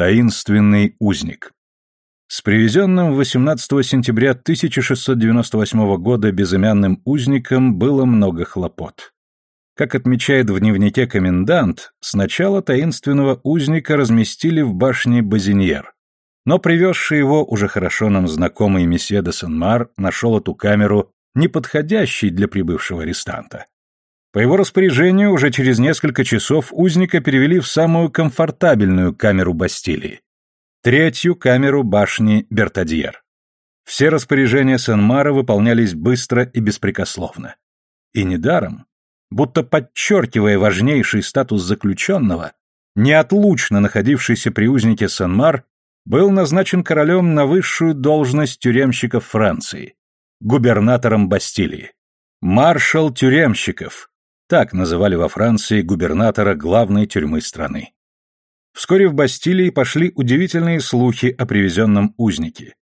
Таинственный узник. С привезенным 18 сентября 1698 года безымянным узником было много хлопот. Как отмечает в дневнике комендант, сначала таинственного узника разместили в башне Базиньер, но привезший его уже хорошо нам знакомый месье де Сен-Мар нашел эту камеру неподходящей для прибывшего арестанта. По его распоряжению уже через несколько часов узника перевели в самую комфортабельную камеру Бастилии, третью камеру башни Бертадьер. Все распоряжения Сен-Мара выполнялись быстро и беспрекословно. И недаром, будто подчеркивая важнейший статус заключенного, неотлучно находившийся при узнике Сен-Мар был назначен королем на высшую должность тюремщиков Франции, губернатором Бастилии. Маршал тюремщиков, так называли во Франции губернатора главной тюрьмы страны. Вскоре в Бастилии пошли удивительные слухи о привезенном узнике.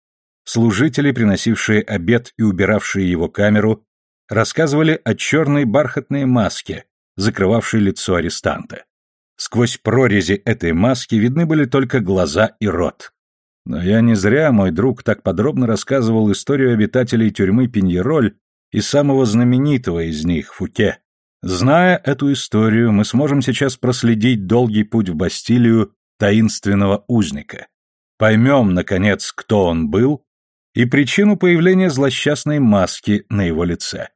Служители, приносившие обед и убиравшие его камеру, рассказывали о черной бархатной маске, закрывавшей лицо арестанта. Сквозь прорези этой маски видны были только глаза и рот. Но я не зря, мой друг, так подробно рассказывал историю обитателей тюрьмы Пиньероль и самого знаменитого из них, Фуке. Зная эту историю, мы сможем сейчас проследить долгий путь в Бастилию таинственного узника. Поймем, наконец, кто он был и причину появления злосчастной маски на его лице.